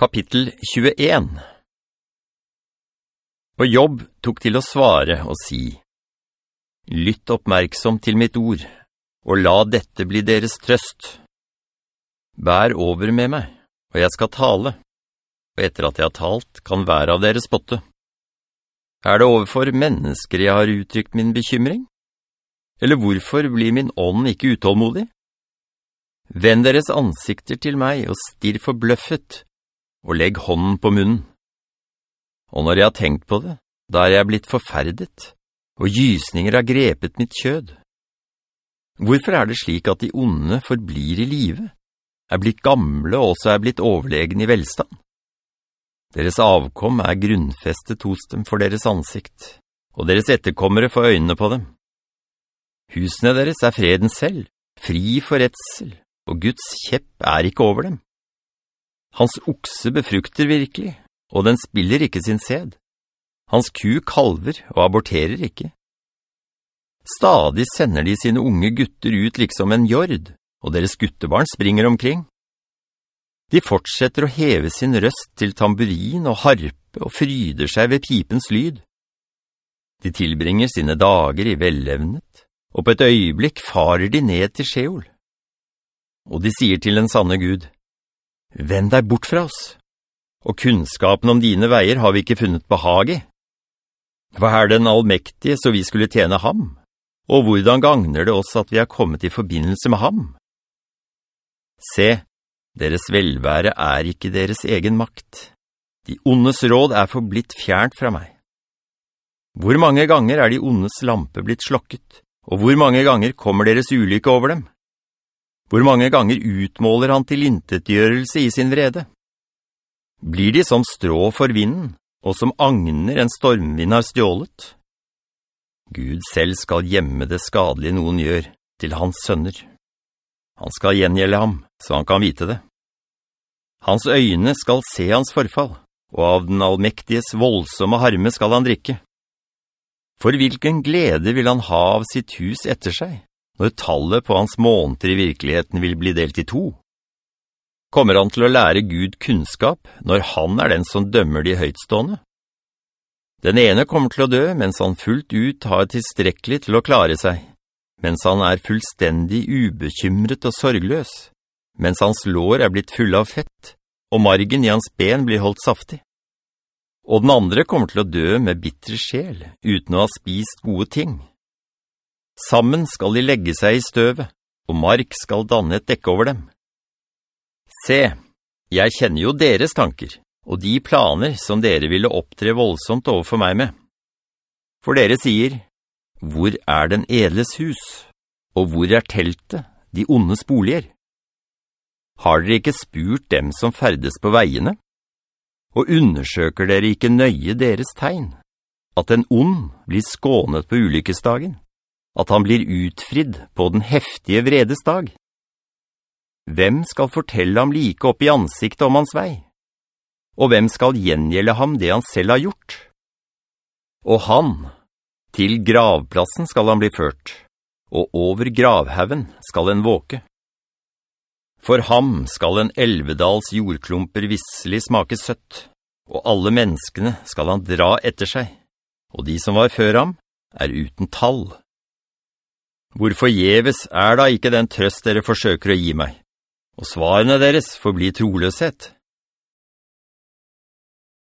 Kapittel 21 Og Jobb tok til å svare og si, Lytt oppmerksom til mitt ord, og la dette bli deres trøst. Bær over med meg, og jeg skal tale, og etter at jeg har talt, kan hver av dere spotte. Er det overfor mennesker jeg har uttrykt min bekymring? Eller hvorfor blir min ånd ikke utålmodig? Vend deres ansikter til meg og stirr forbløffet, og legg hånden på munnen. Og når jeg har tenkt på det, da er jeg blitt forferdet, og gysninger har grepet mitt kjød. Hvorfor er det slik at de onde forblir i live, er blitt gamle og også er blitt overlegen i velstand? Deres avkom er grunnfestet hos dem for deres ansikt, og deres etterkommere får øynene på dem. Husene deres er freden selv, fri for retsel, og Guds kjepp er ikke over dem. Hans okse befrukter virkelig, og den spiller ikke sin sed. Hans ku kalver og aborterer ikke. Stadig sender de sine unge gutter ut liksom en jord, og deres guttebarn springer omkring. De fortsetter å heve sin røst til tamburin og harpe og fryder seg ved pipens lyd. De tilbringer sine dager i vellevnet, og på et øyeblikk farer de ned til Sheol. Og de sier til den sanne Gud, Vend deg bort fra oss, og kunnskapen om dine veier har vi ikke funnet behag i. Hva er den allmektige så vi skulle tjene ham? Og hvordan gagner det oss at vi har kommet i forbindelse med ham? Se, deres velvære er ikke deres egen makt. De ondes råd er forblitt fjernt fra meg. Hvor mange ganger er de ondes lampe blitt slokket, og hvor mange ganger kommer deres ulykke over dem? Hvor mange ganger utmåler han til intetgjørelse i sin vrede? Blir de som strå for vinden, og som agner en stormvind har stjålet? Gud selv skal gjemme det skadelige noen gjør til hans sønner. Han skal gjengjelde ham, så han kan vite det. Hans øyne skal se hans forfall, og av den allmektiges voldsomme harme skal han drikke. For hvilken glede vil han ha av sitt hus etter seg, når tallet på hans måneder i virkeligheten vil bli delt i to? Kommer han til å lære Gud kunnskap når han er den som dømmer de høytstående? Den ene kommer til å dø mens han fullt ut har tilstrekkelig til å klare seg, mens han er fullstendig ubekymret og sorgløs, mens hans lår er blitt full av fett, og margen i hans ben blir holdt saftig. Og den andre kommer til å dø med bittre sjel, uten å ha spist gode ting, Sammen skal de legge seg i støvet, og mark skal danne et dekke over dem. Se, jeg kjenner jo deres tanker, og de planer som dere ville opptre voldsomt overfor meg med. For dere sier, hvor er den edles hus, og hvor er teltet, de ondes boliger? Har dere ikke spurt dem som ferdes på veiene? Og undersøker dere ikke nøye deres tegn, at en ond blir skånet på ulykkesdagen? At han blir utfridd på den heftige vredesdag. Hvem skal fortelle ham like opp i ansiktet om hans vei? Og hvem skal gjengjelde ham det han selv har gjort? Og han, til gravplassen skal han bli ført, og over gravhaven skal en våke. For ham skal en elvedals jordklumper visselig smake søtt, og alle menneskene skal han dra etter seg, og de som var før ham er uten tall. Hvorfor jeves er da ikke den trøst dere forsøker å gi meg? Og svarene deres får bli troløshet.